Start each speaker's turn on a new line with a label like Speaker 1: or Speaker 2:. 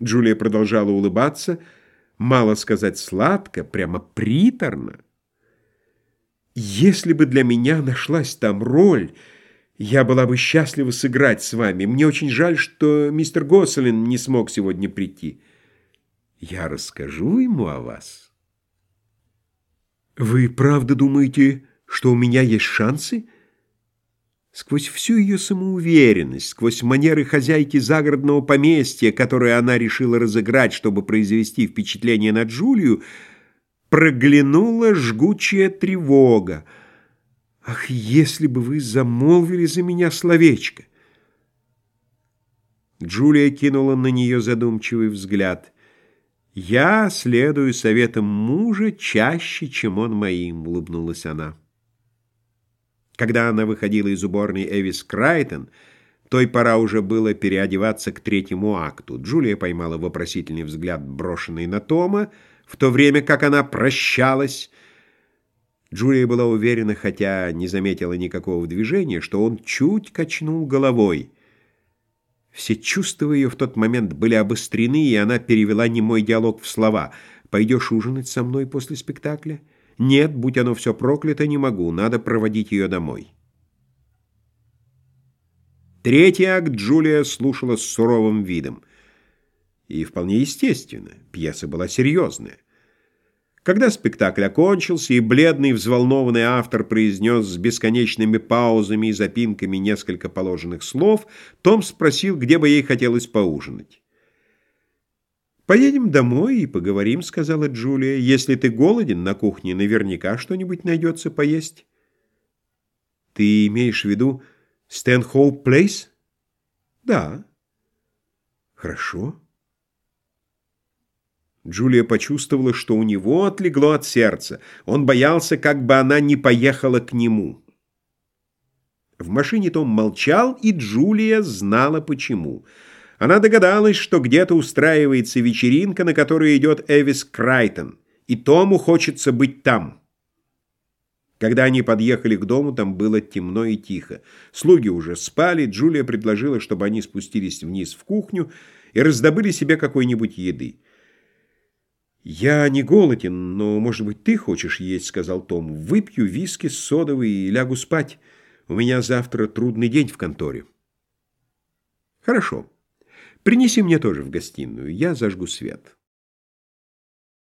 Speaker 1: Джулия продолжала улыбаться, мало сказать сладко, прямо приторно. «Если бы для меня нашлась там роль, я была бы счастлива сыграть с вами. Мне очень жаль, что мистер Гослин не смог сегодня прийти. Я расскажу ему о вас». «Вы правда думаете, что у меня есть шансы?» Сквозь всю ее самоуверенность, сквозь манеры хозяйки загородного поместья, которое она решила разыграть, чтобы произвести впечатление на Джулию, проглянула жгучая тревога. «Ах, если бы вы замолвили за меня словечко!» Джулия кинула на нее задумчивый взгляд. «Я следую советам мужа чаще, чем он моим», — улыбнулась она. Когда она выходила из уборной Эвис Крайтон, той пора уже было переодеваться к третьему акту. Джулия поймала вопросительный взгляд, брошенный на Тома, в то время как она прощалась. Джулия была уверена, хотя не заметила никакого движения, что он чуть качнул головой. Все чувства ее в тот момент были обострены, и она перевела немой диалог в слова. «Пойдешь ужинать со мной после спектакля?» Нет, будь оно все проклято, не могу, надо проводить ее домой. Третий акт Джулия слушала с суровым видом. И вполне естественно, пьеса была серьезная. Когда спектакль окончился, и бледный, взволнованный автор произнес с бесконечными паузами и запинками несколько положенных слов, Том спросил, где бы ей хотелось поужинать. «Поедем домой и поговорим», — сказала Джулия. «Если ты голоден, на кухне наверняка что-нибудь найдется поесть». «Ты имеешь в виду Стэнхоуп Плейс?» «Да». «Хорошо». Джулия почувствовала, что у него отлегло от сердца. Он боялся, как бы она не поехала к нему. В машине Том молчал, и Джулия знала почему — она догадалась, что где-то устраивается вечеринка, на которую идет Эвис Крайтон, и Тому хочется быть там. Когда они подъехали к дому, там было темно и тихо. Слуги уже спали, Джулия предложила, чтобы они спустились вниз в кухню и раздобыли себе какой-нибудь еды. «Я не голоден, но, может быть, ты хочешь есть», — сказал Том. «Выпью виски с содовой и лягу спать. У меня завтра трудный день в конторе». «Хорошо». Принеси мне тоже в гостиную, я зажгу свет».